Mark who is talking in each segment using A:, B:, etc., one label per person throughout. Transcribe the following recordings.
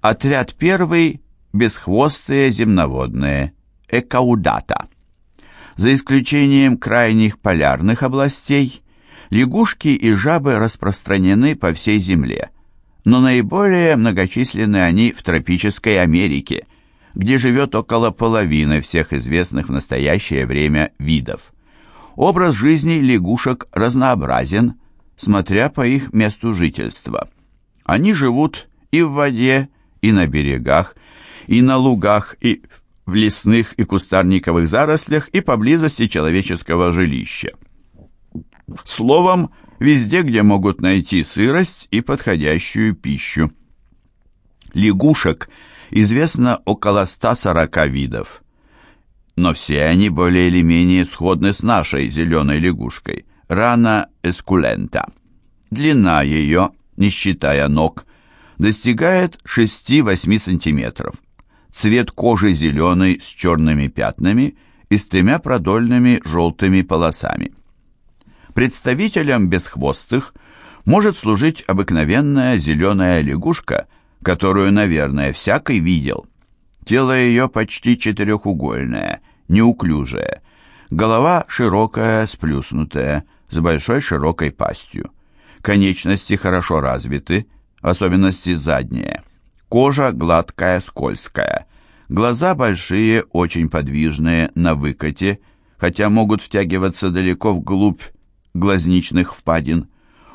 A: Отряд первый – бесхвостые земноводные, экаудата. За исключением крайних полярных областей, лягушки и жабы распространены по всей Земле, но наиболее многочисленны они в тропической Америке, где живет около половины всех известных в настоящее время видов. Образ жизни лягушек разнообразен, смотря по их месту жительства. Они живут и в воде, и на берегах, и на лугах, и в лесных и кустарниковых зарослях, и поблизости человеческого жилища. Словом, везде, где могут найти сырость и подходящую пищу. Лягушек известно около 140 видов, но все они более или менее сходны с нашей зеленой лягушкой, рана эскулента. Длина ее, не считая ног, достигает 6-8 сантиметров. Цвет кожи зеленый с черными пятнами и с тремя продольными желтыми полосами. Представителем бесхвостых может служить обыкновенная зеленая лягушка, которую, наверное, всякий видел. Тело ее почти четырехугольное, неуклюжее, голова широкая, сплюснутая, с большой широкой пастью. Конечности хорошо развиты, особенности задние. Кожа гладкая, скользкая. Глаза большие, очень подвижные, на выкате, хотя могут втягиваться далеко вглубь глазничных впадин.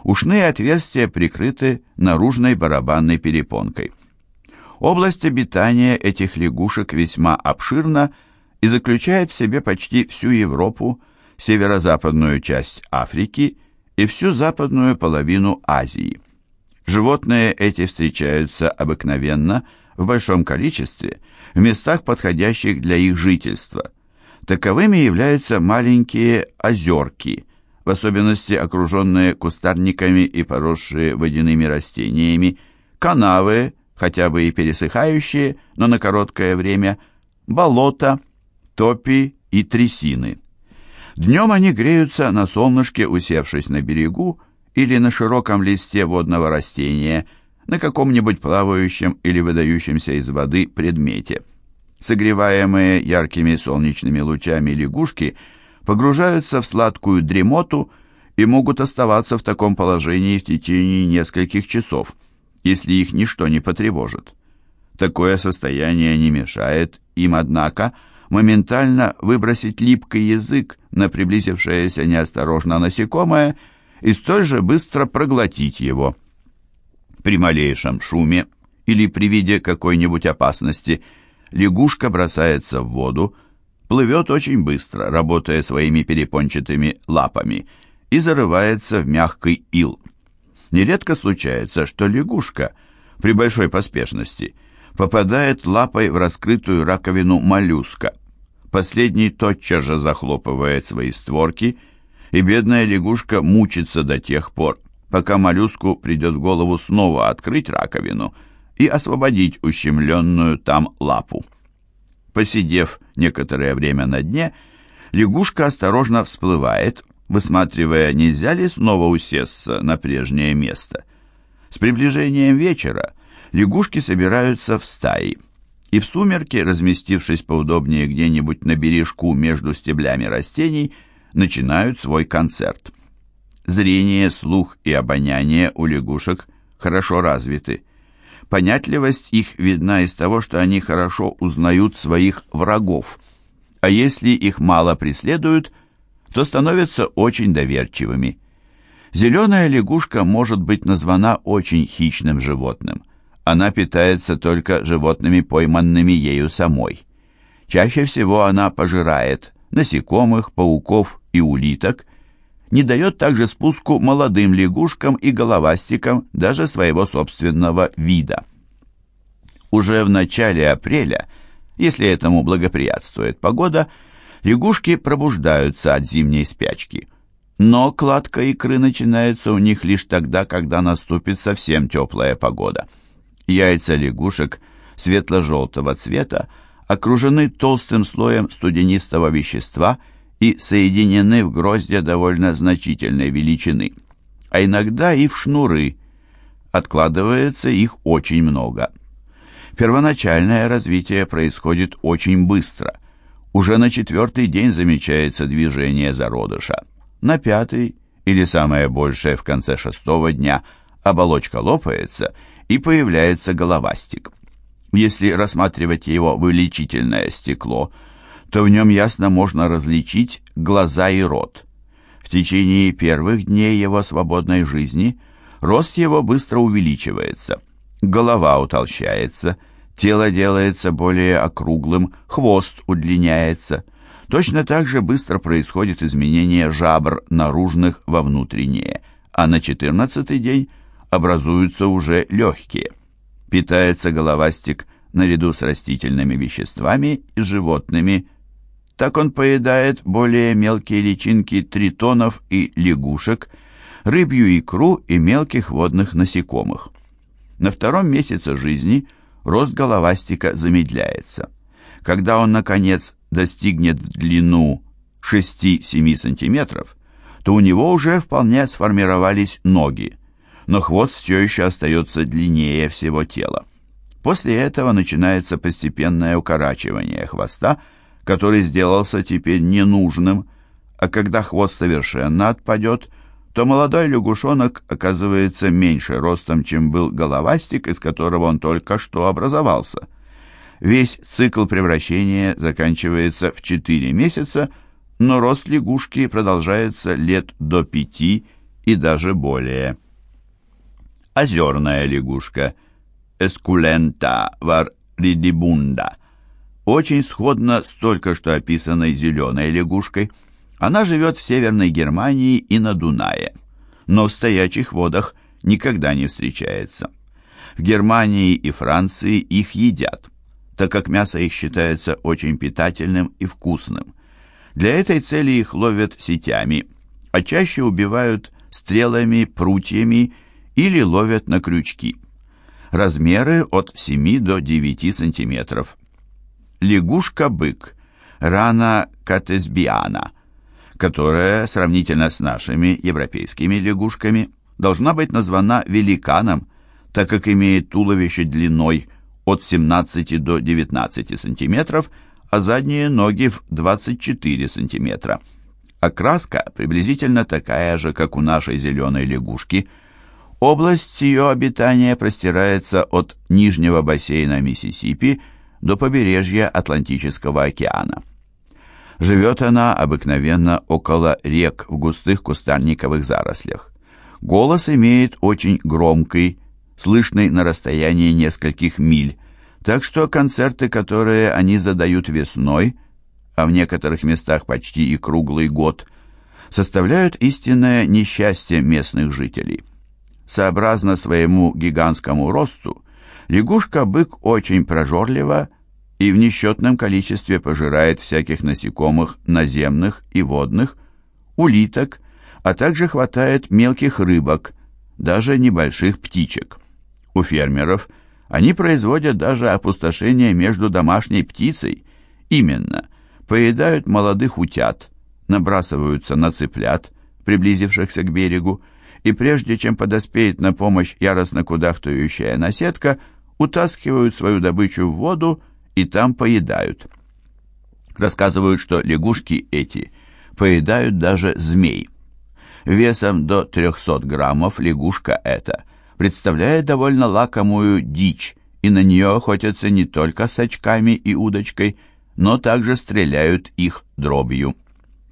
A: Ушные отверстия прикрыты наружной барабанной перепонкой. Область обитания этих лягушек весьма обширна и заключает в себе почти всю Европу, северо-западную часть Африки и всю западную половину Азии. Животные эти встречаются обыкновенно в большом количестве в местах, подходящих для их жительства. Таковыми являются маленькие озерки, в особенности окруженные кустарниками и поросшие водяными растениями, канавы, хотя бы и пересыхающие, но на короткое время, болота, топи и трясины. Днем они греются на солнышке, усевшись на берегу, или на широком листе водного растения, на каком-нибудь плавающем или выдающемся из воды предмете. Согреваемые яркими солнечными лучами лягушки погружаются в сладкую дремоту и могут оставаться в таком положении в течение нескольких часов, если их ничто не потревожит. Такое состояние не мешает им, однако, моментально выбросить липкий язык на приблизившееся неосторожно насекомое – и столь же быстро проглотить его. При малейшем шуме или при виде какой-нибудь опасности лягушка бросается в воду, плывет очень быстро, работая своими перепончатыми лапами, и зарывается в мягкий ил. Нередко случается, что лягушка при большой поспешности попадает лапой в раскрытую раковину моллюска. Последний тотчас же захлопывает свои створки – и бедная лягушка мучится до тех пор, пока моллюску придет в голову снова открыть раковину и освободить ущемленную там лапу. Посидев некоторое время на дне, лягушка осторожно всплывает, высматривая, нельзя ли снова усесться на прежнее место. С приближением вечера лягушки собираются в стаи, и в сумерке, разместившись поудобнее где-нибудь на бережку между стеблями растений, начинают свой концерт. Зрение, слух и обоняние у лягушек хорошо развиты. Понятливость их видна из того, что они хорошо узнают своих врагов, а если их мало преследуют, то становятся очень доверчивыми. Зеленая лягушка может быть названа очень хищным животным. Она питается только животными, пойманными ею самой. Чаще всего она пожирает насекомых, пауков и улиток, не дает также спуску молодым лягушкам и головастикам даже своего собственного вида. Уже в начале апреля, если этому благоприятствует погода, лягушки пробуждаются от зимней спячки. Но кладка икры начинается у них лишь тогда, когда наступит совсем теплая погода. Яйца лягушек светло-желтого цвета окружены толстым слоем студенистого вещества и соединены в гроздья довольно значительной величины, а иногда и в шнуры. Откладывается их очень много. Первоначальное развитие происходит очень быстро. Уже на четвертый день замечается движение зародыша. На пятый, или самое большее в конце шестого дня, оболочка лопается и появляется головастик. Если рассматривать его вылечительное стекло, то в нем ясно можно различить глаза и рот. В течение первых дней его свободной жизни рост его быстро увеличивается, голова утолщается, тело делается более округлым, хвост удлиняется. Точно так же быстро происходит изменение жабр наружных во внутренние, а на четырнадцатый день образуются уже легкие. Питается головастик наряду с растительными веществами и животными так он поедает более мелкие личинки тритонов и лягушек, рыбью икру и мелких водных насекомых. На втором месяце жизни рост головастика замедляется. Когда он, наконец, достигнет в длину 6-7 сантиметров, то у него уже вполне сформировались ноги, но хвост все еще остается длиннее всего тела. После этого начинается постепенное укорачивание хвоста – который сделался теперь ненужным, а когда хвост совершенно отпадет, то молодой лягушонок оказывается меньше ростом, чем был головастик, из которого он только что образовался. Весь цикл превращения заканчивается в 4 месяца, но рост лягушки продолжается лет до 5 и даже более. Озерная лягушка Эскулента варридибунда – очень сходна с только что описанной зеленой лягушкой. Она живет в Северной Германии и на Дунае, но в стоячих водах никогда не встречается. В Германии и Франции их едят, так как мясо их считается очень питательным и вкусным. Для этой цели их ловят сетями, а чаще убивают стрелами, прутьями или ловят на крючки. Размеры от 7 до 9 сантиметров лягушка-бык, рана катесбиана, которая, сравнительно с нашими европейскими лягушками, должна быть названа великаном, так как имеет туловище длиной от 17 до 19 сантиметров, а задние ноги в 24 сантиметра. Окраска приблизительно такая же, как у нашей зеленой лягушки. Область ее обитания простирается от нижнего бассейна Миссисипи до побережья Атлантического океана. Живет она обыкновенно около рек в густых кустарниковых зарослях. Голос имеет очень громкий, слышный на расстоянии нескольких миль, так что концерты, которые они задают весной, а в некоторых местах почти и круглый год, составляют истинное несчастье местных жителей. Сообразно своему гигантскому росту, Лягушка-бык очень прожорлива и в несчетном количестве пожирает всяких насекомых наземных и водных, улиток, а также хватает мелких рыбок, даже небольших птичек. У фермеров они производят даже опустошение между домашней птицей, именно, поедают молодых утят, набрасываются на цыплят, приблизившихся к берегу, и прежде чем подоспеет на помощь яростно кудахтающая наседка – утаскивают свою добычу в воду и там поедают. Рассказывают, что лягушки эти поедают даже змей. Весом до 300 граммов лягушка эта представляет довольно лакомую дичь, и на нее охотятся не только с очками и удочкой, но также стреляют их дробью.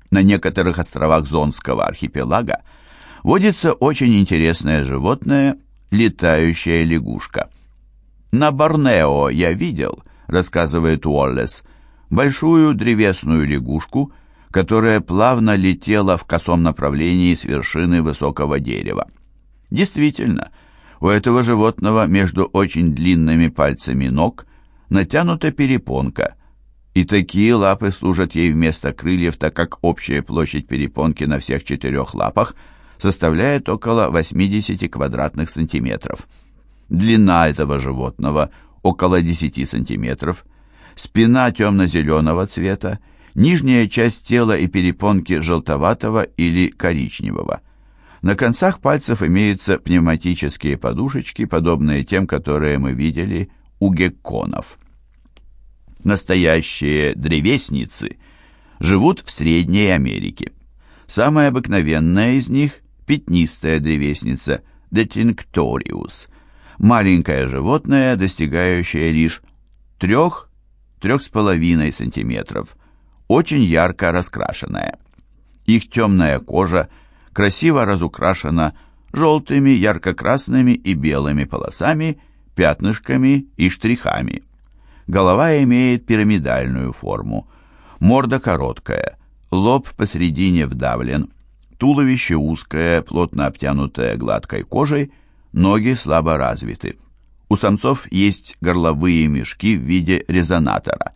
A: На некоторых островах Зонского архипелага водится очень интересное животное – летающая лягушка – на Борнео я видел, рассказывает Уоллес, большую древесную лягушку, которая плавно летела в косом направлении с вершины высокого дерева. Действительно, у этого животного между очень длинными пальцами ног натянута перепонка, и такие лапы служат ей вместо крыльев, так как общая площадь перепонки на всех четырех лапах составляет около 80 квадратных сантиметров. Длина этого животного около 10 сантиметров, спина темно-зеленого цвета, нижняя часть тела и перепонки желтоватого или коричневого. На концах пальцев имеются пневматические подушечки, подобные тем, которые мы видели у гекконов. Настоящие древесницы живут в Средней Америке. Самая обыкновенная из них – пятнистая древесница Детинкториус, маленькое животное, достигающее лишь 3-3,5 см, очень ярко раскрашенное. Их темная кожа красиво разукрашена желтыми, ярко-красными и белыми полосами, пятнышками и штрихами. Голова имеет пирамидальную форму, морда короткая, лоб посередине вдавлен, туловище узкое, плотно обтянутое гладкой кожей, ноги слабо развиты. У самцов есть горловые мешки в виде резонатора.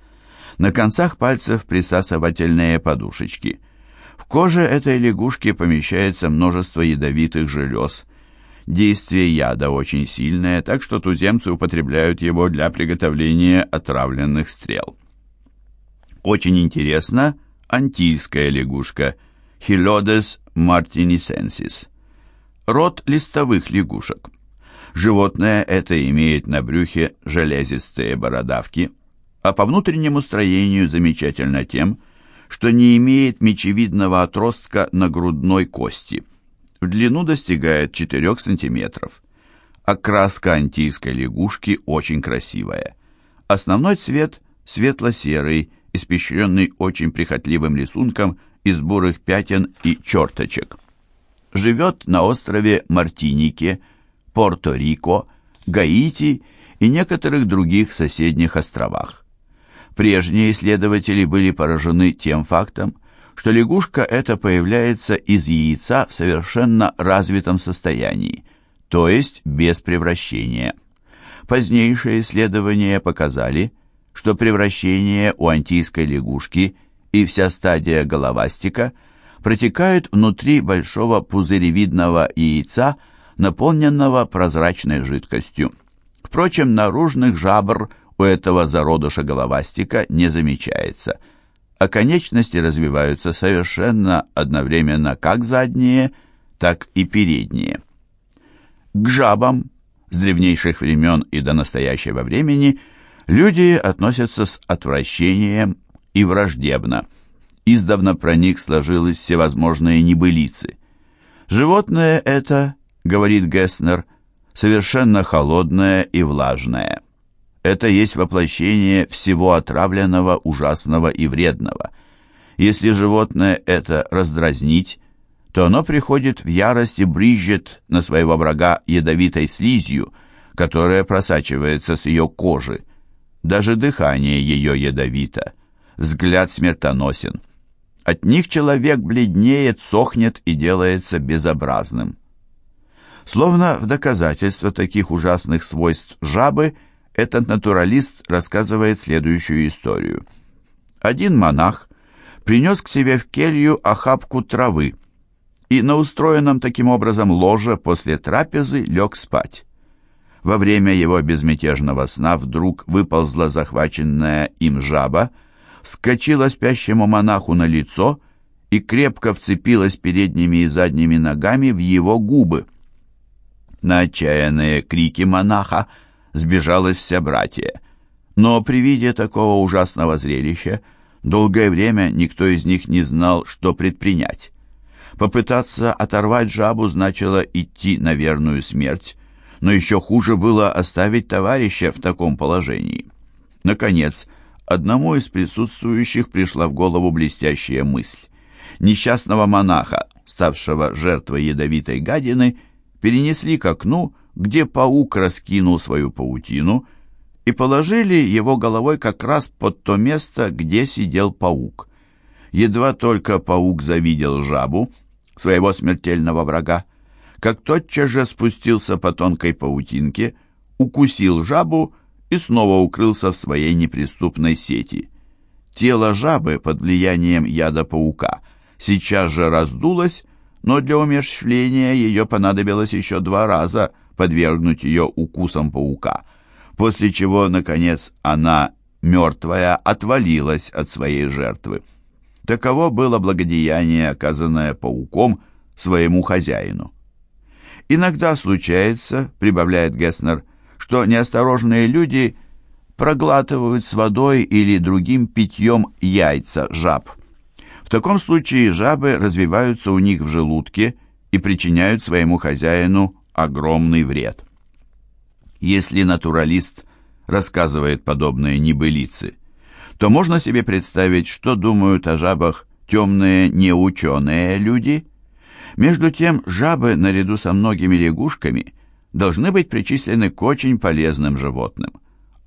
A: На концах пальцев присасывательные подушечки. В коже этой лягушки помещается множество ядовитых желез. Действие яда очень сильное, так что туземцы употребляют его для приготовления отравленных стрел. Очень интересно антильская лягушка Хилодес мартинисенсис. Род листовых лягушек. Животное это имеет на брюхе железистые бородавки, а по внутреннему строению замечательно тем, что не имеет мечевидного отростка на грудной кости. В длину достигает 4 см. Окраска антийской лягушки очень красивая. Основной цвет светло-серый, испещренный очень прихотливым рисунком из бурых пятен и черточек. Живет на острове Мартинике, Порто-Рико, Гаити и некоторых других соседних островах. Прежние исследователи были поражены тем фактом, что лягушка эта появляется из яйца в совершенно развитом состоянии, то есть без превращения. Позднейшие исследования показали, что превращение у антийской лягушки и вся стадия головастика протекают внутри большого пузыревидного яйца, наполненного прозрачной жидкостью. Впрочем, наружных жабр у этого зародыша головастика не замечается, а конечности развиваются совершенно одновременно как задние, так и передние. К жабам с древнейших времен и до настоящего времени люди относятся с отвращением и враждебно. Издавна про них сложились всевозможные небылицы. Животное это, говорит Гесснер, совершенно холодное и влажное. Это есть воплощение всего отравленного, ужасного и вредного. Если животное это раздразнить, то оно приходит в ярость и брызжет на своего врага ядовитой слизью, которая просачивается с ее кожи. Даже дыхание ее ядовито. Взгляд смертоносен. От них человек бледнеет, сохнет и делается безобразным. Словно в доказательство таких ужасных свойств жабы – этот натуралист рассказывает следующую историю. Один монах принес к себе в келью охапку травы и на устроенном таким образом ложе после трапезы лег спать. Во время его безмятежного сна вдруг выползла захваченная им жаба, вскочила спящему монаху на лицо и крепко вцепилась передними и задними ногами в его губы. На отчаянные крики монаха сбежалась вся братья. Но при виде такого ужасного зрелища долгое время никто из них не знал, что предпринять. Попытаться оторвать жабу значило идти на верную смерть, но еще хуже было оставить товарища в таком положении. Наконец, одному из присутствующих пришла в голову блестящая мысль. Несчастного монаха, ставшего жертвой ядовитой гадины, перенесли к окну, где паук раскинул свою паутину, и положили его головой как раз под то место, где сидел паук. Едва только паук завидел жабу, своего смертельного врага, как тотчас же спустился по тонкой паутинке, укусил жабу и снова укрылся в своей неприступной сети. Тело жабы под влиянием яда паука сейчас же раздулось, но для умерщвления ее понадобилось еще два раза – подвергнуть ее укусам паука, после чего, наконец, она, мертвая, отвалилась от своей жертвы. Таково было благодеяние, оказанное пауком своему хозяину. Иногда случается, прибавляет Гесснер, что неосторожные люди проглатывают с водой или другим питьем яйца жаб. В таком случае жабы развиваются у них в желудке и причиняют своему хозяину огромный вред. Если натуралист рассказывает подобные небылицы, то можно себе представить, что думают о жабах темные неученые люди. Между тем, жабы, наряду со многими лягушками, должны быть причислены к очень полезным животным,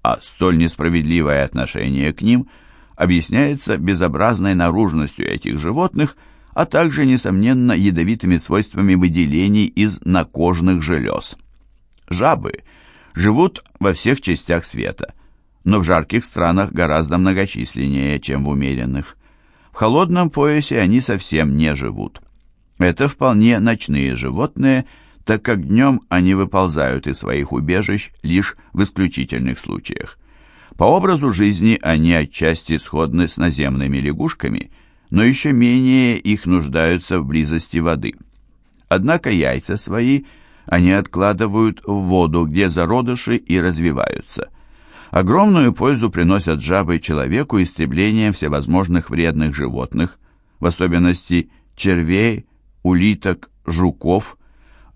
A: а столь несправедливое отношение к ним объясняется безобразной наружностью этих животных, а также, несомненно, ядовитыми свойствами выделений из накожных желез. Жабы живут во всех частях света, но в жарких странах гораздо многочисленнее, чем в умеренных. В холодном поясе они совсем не живут. Это вполне ночные животные, так как днем они выползают из своих убежищ лишь в исключительных случаях. По образу жизни они отчасти сходны с наземными лягушками, но еще менее их нуждаются в близости воды. Однако яйца свои они откладывают в воду, где зародыши и развиваются – Огромную пользу приносят жабы человеку истреблением всевозможных вредных животных, в особенности червей, улиток, жуков,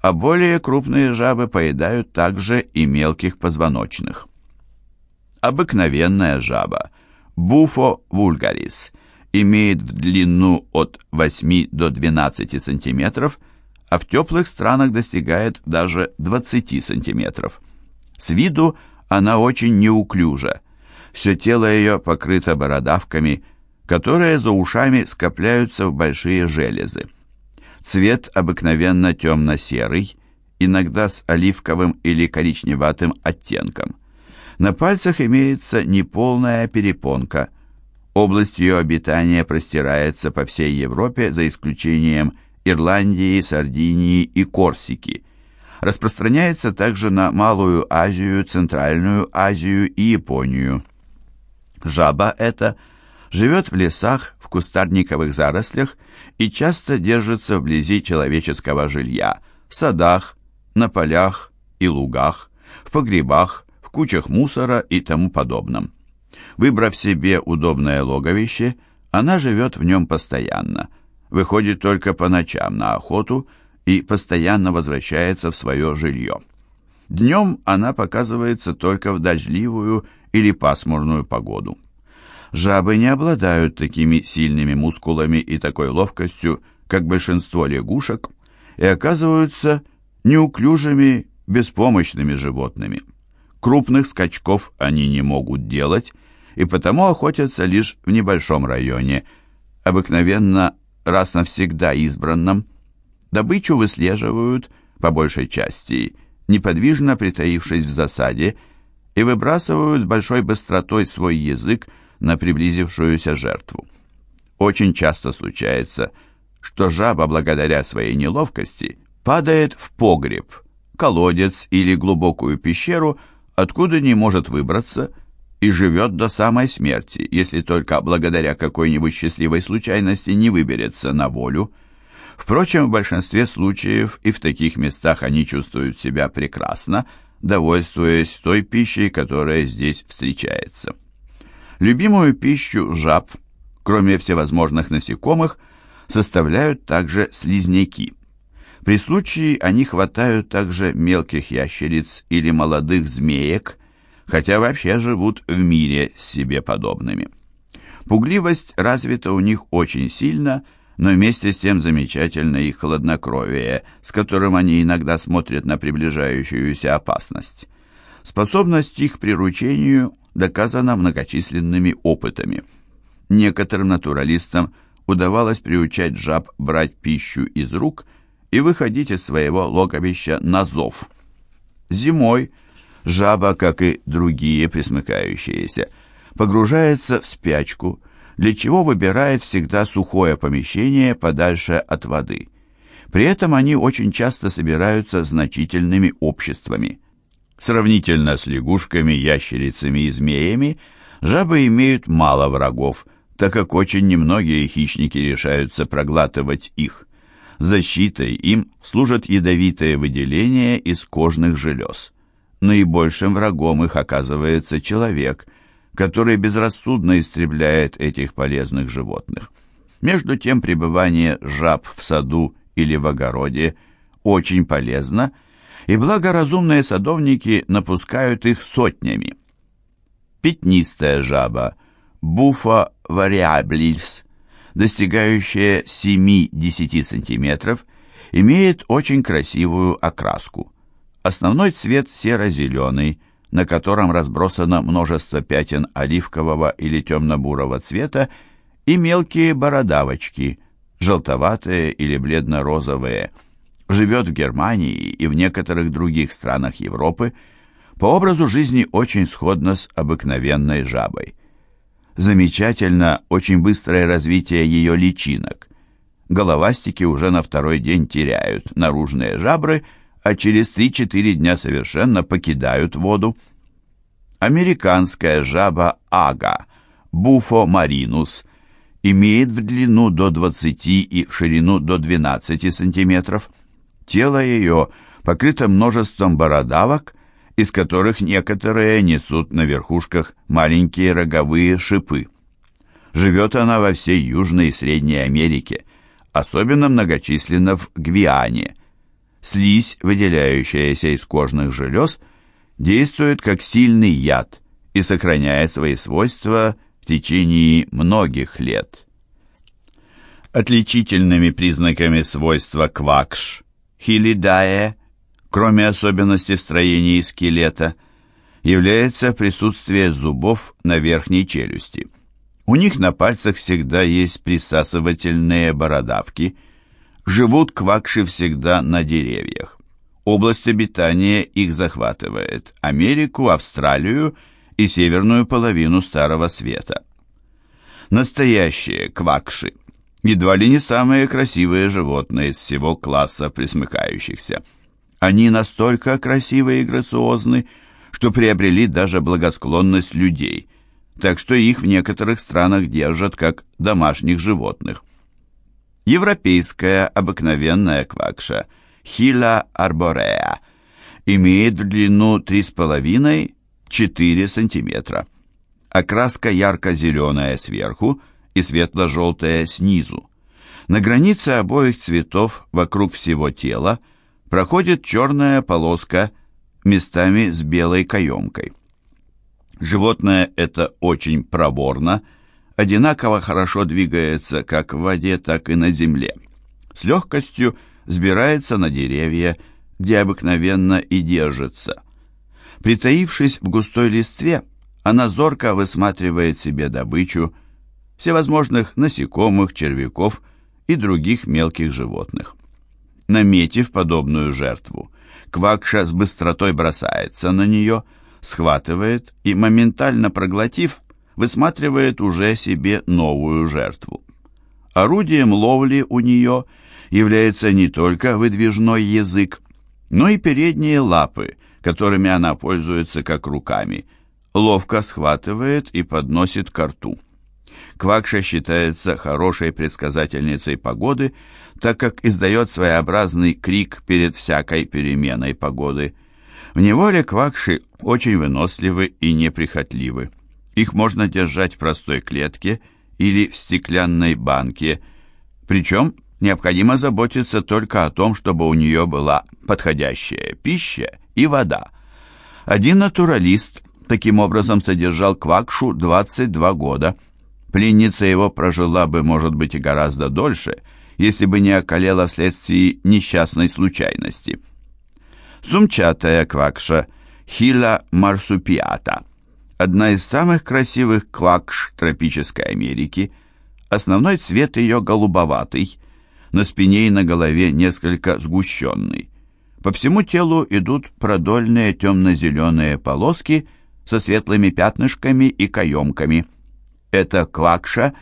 A: а более крупные жабы поедают также и мелких позвоночных. Обыкновенная жаба, буфо вульгарис, имеет в длину от 8 до 12 сантиметров, а в теплых странах достигает даже 20 сантиметров. С виду – она очень неуклюжа. Все тело ее покрыто бородавками, которые за ушами скопляются в большие железы. Цвет обыкновенно темно-серый, иногда с оливковым или коричневатым оттенком. На пальцах имеется неполная перепонка. Область ее обитания простирается по всей Европе, за исключением Ирландии, Сардинии и Корсики – распространяется также на Малую Азию, Центральную Азию и Японию. Жаба эта живет в лесах, в кустарниковых зарослях и часто держится вблизи человеческого жилья, в садах, на полях и лугах, в погребах, в кучах мусора и тому подобном. Выбрав себе удобное логовище, она живет в нем постоянно, выходит только по ночам на охоту – и постоянно возвращается в свое жилье. Днем она показывается только в дождливую или пасмурную погоду. Жабы не обладают такими сильными мускулами и такой ловкостью, как большинство лягушек, и оказываются неуклюжими, беспомощными животными. Крупных скачков они не могут делать, и потому охотятся лишь в небольшом районе, обыкновенно раз навсегда избранном, Добычу выслеживают, по большей части, неподвижно притаившись в засаде, и выбрасывают с большой быстротой свой язык на приблизившуюся жертву. Очень часто случается, что жаба, благодаря своей неловкости, падает в погреб, колодец или глубокую пещеру, откуда не может выбраться, и живет до самой смерти, если только благодаря какой-нибудь счастливой случайности не выберется на волю. Впрочем, в большинстве случаев и в таких местах они чувствуют себя прекрасно, довольствуясь той пищей, которая здесь встречается. Любимую пищу жаб, кроме всевозможных насекомых, составляют также слизняки. При случае они хватают также мелких ящериц или молодых змеек, хотя вообще живут в мире с себе подобными. Пугливость развита у них очень сильно – но вместе с тем замечательно их хладнокровие, с которым они иногда смотрят на приближающуюся опасность. Способность их приручению доказана многочисленными опытами. Некоторым натуралистам удавалось приучать жаб брать пищу из рук и выходить из своего логовища на зов. Зимой жаба, как и другие присмыкающиеся, погружается в спячку – для чего выбирает всегда сухое помещение подальше от воды. При этом они очень часто собираются значительными обществами. Сравнительно с лягушками, ящерицами и змеями, жабы имеют мало врагов, так как очень немногие хищники решаются проглатывать их. Защитой им служат ядовитые выделения из кожных желез. наибольшим врагом их оказывается человек, который безрассудно истребляет этих полезных животных. Между тем пребывание жаб в саду или в огороде очень полезно, и благоразумные садовники напускают их сотнями. Пятнистая жаба Буфа вариаблис, достигающая 7-10 см, имеет очень красивую окраску. Основной цвет серо-зеленый, на котором разбросано множество пятен оливкового или темно-бурого цвета и мелкие бородавочки, желтоватые или бледно-розовые. Живет в Германии и в некоторых других странах Европы, по образу жизни очень сходно с обыкновенной жабой. Замечательно очень быстрое развитие ее личинок. Головастики уже на второй день теряют наружные жабры, а через 3-4 дня совершенно покидают воду. Американская жаба ага, буфо маринус, имеет в длину до 20 и в ширину до 12 сантиметров. Тело ее покрыто множеством бородавок, из которых некоторые несут на верхушках маленькие роговые шипы. Живет она во всей Южной и Средней Америке, особенно многочисленно в Гвиане. Слизь, выделяющаяся из кожных желез, действует как сильный яд и сохраняет свои свойства в течение многих лет. Отличительными признаками свойства квакш, хилидае, кроме особенностей в строении скелета, является присутствие зубов на верхней челюсти. У них на пальцах всегда есть присасывательные бородавки. Живут квакши всегда на деревьях. Область обитания их захватывает Америку, Австралию и северную половину Старого Света. Настоящие квакши едва ли не самые красивые животные из всего класса присмыкающихся. Они настолько красивы и грациозны, что приобрели даже благосклонность людей, так что их в некоторых странах держат как домашних животных. Европейская обыкновенная квакша Хила арборея имеет в длину 3,5 4 см. Окраска ярко-зеленая сверху и светло-желтая снизу. На границе обоих цветов вокруг всего тела проходит черная полоска местами с белой каемкой. Животное это очень проворно, одинаково хорошо двигается как в воде, так и на земле. С легкостью взбирается на деревья, где обыкновенно и держится. Притаившись в густой листве, она зорко высматривает себе добычу, всевозможных насекомых, червяков и других мелких животных. Наметив подобную жертву, Квакша с быстротой бросается на нее, схватывает и, моментально проглотив, высматривает уже себе новую жертву. Орудием ловли у нее является не только выдвижной язык, но и передние лапы, которыми она пользуется как руками, ловко схватывает и подносит ко рту. Квакша считается хорошей предсказательницей погоды, так как издает своеобразный крик перед всякой переменой погоды. В неволе квакши очень выносливы и неприхотливы. Их можно держать в простой клетке или в стеклянной банке, причем необходимо заботиться только о том, чтобы у нее была подходящая пища и вода. Один натуралист таким образом содержал Квакшу 22 года. Пленница его прожила бы, может быть, и гораздо дольше, если бы не околела вследствие несчастной случайности. Сумчатая Квакша Хила марсупиата одна из самых красивых квакш тропической Америки. Основной цвет ее голубоватый, на спине и на голове несколько сгущенный. По всему телу идут продольные темно-зеленые полоски со светлыми пятнышками и каемками. Эта квакша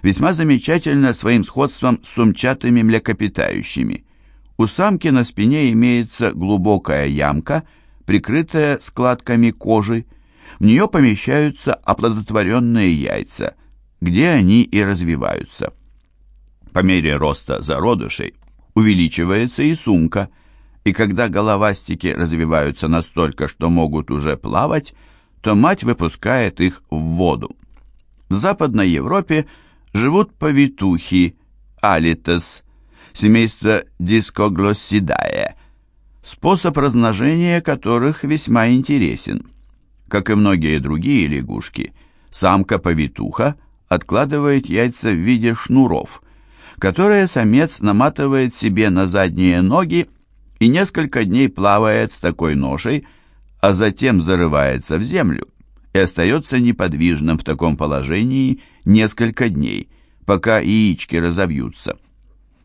A: весьма замечательна своим сходством с сумчатыми млекопитающими. У самки на спине имеется глубокая ямка, прикрытая складками кожи. В нее помещаются оплодотворенные яйца, где они и развиваются. По мере роста зародышей увеличивается и сумка – и когда головастики развиваются настолько, что могут уже плавать, то мать выпускает их в воду. В Западной Европе живут повитухи, алитес, семейство дискоглоссидае, способ размножения которых весьма интересен. Как и многие другие лягушки, самка-повитуха откладывает яйца в виде шнуров, которые самец наматывает себе на задние ноги и несколько дней плавает с такой ношей, а затем зарывается в землю и остается неподвижным в таком положении несколько дней, пока яички разовьются.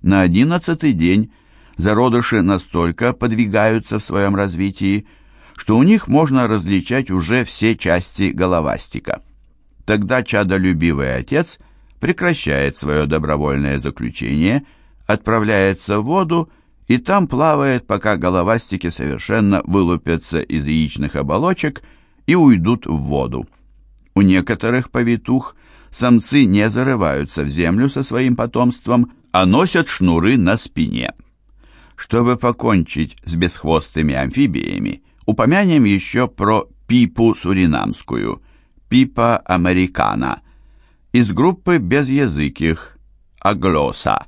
A: На одиннадцатый день зародыши настолько подвигаются в своем развитии, что у них можно различать уже все части головастика. Тогда чадолюбивый отец прекращает свое добровольное заключение, отправляется в воду и там плавает, пока головастики совершенно вылупятся из яичных оболочек и уйдут в воду. У некоторых повитух самцы не зарываются в землю со своим потомством, а носят шнуры на спине. Чтобы покончить с бесхвостыми амфибиями, упомянем еще про пипу суринамскую, пипа американа, из группы безязыких, аглоса,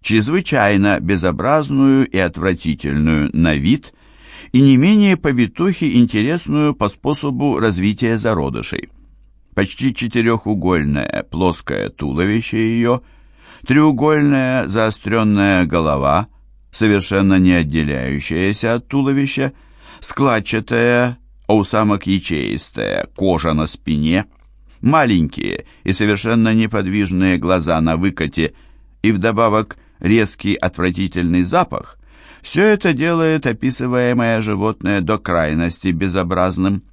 A: чрезвычайно безобразную и отвратительную на вид и не менее повитухи интересную по способу развития зародышей. Почти четырехугольное плоское туловище ее, треугольная заостренная голова, совершенно не отделяющаяся от туловища, складчатая, а у самок ячеистая кожа на спине, маленькие и совершенно неподвижные глаза на выкате и вдобавок резкий отвратительный запах, все это делает описываемое животное до крайности безобразным.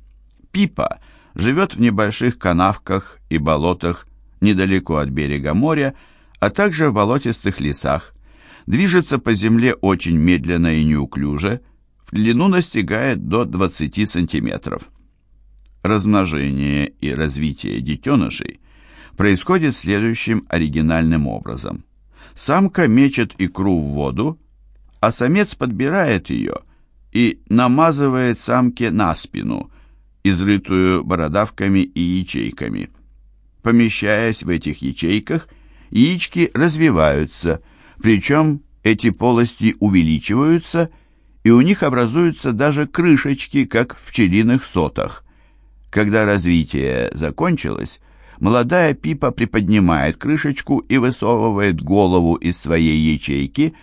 A: Пипа живет в небольших канавках и болотах недалеко от берега моря, а также в болотистых лесах, движется по земле очень медленно и неуклюже, в длину достигает до 20 сантиметров. Размножение и развитие детенышей происходит следующим оригинальным образом – Самка мечет икру в воду, а самец подбирает ее и намазывает самке на спину, изрытую бородавками и ячейками. Помещаясь в этих ячейках, яички развиваются, причем эти полости увеличиваются, и у них образуются даже крышечки, как в пчелиных сотах. Когда развитие закончилось, молодая пипа приподнимает крышечку и высовывает голову из своей ячейки,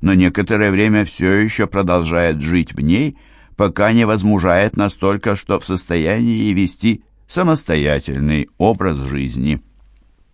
A: но некоторое время все еще продолжает жить в ней, пока не возмужает настолько, что в состоянии вести самостоятельный образ жизни.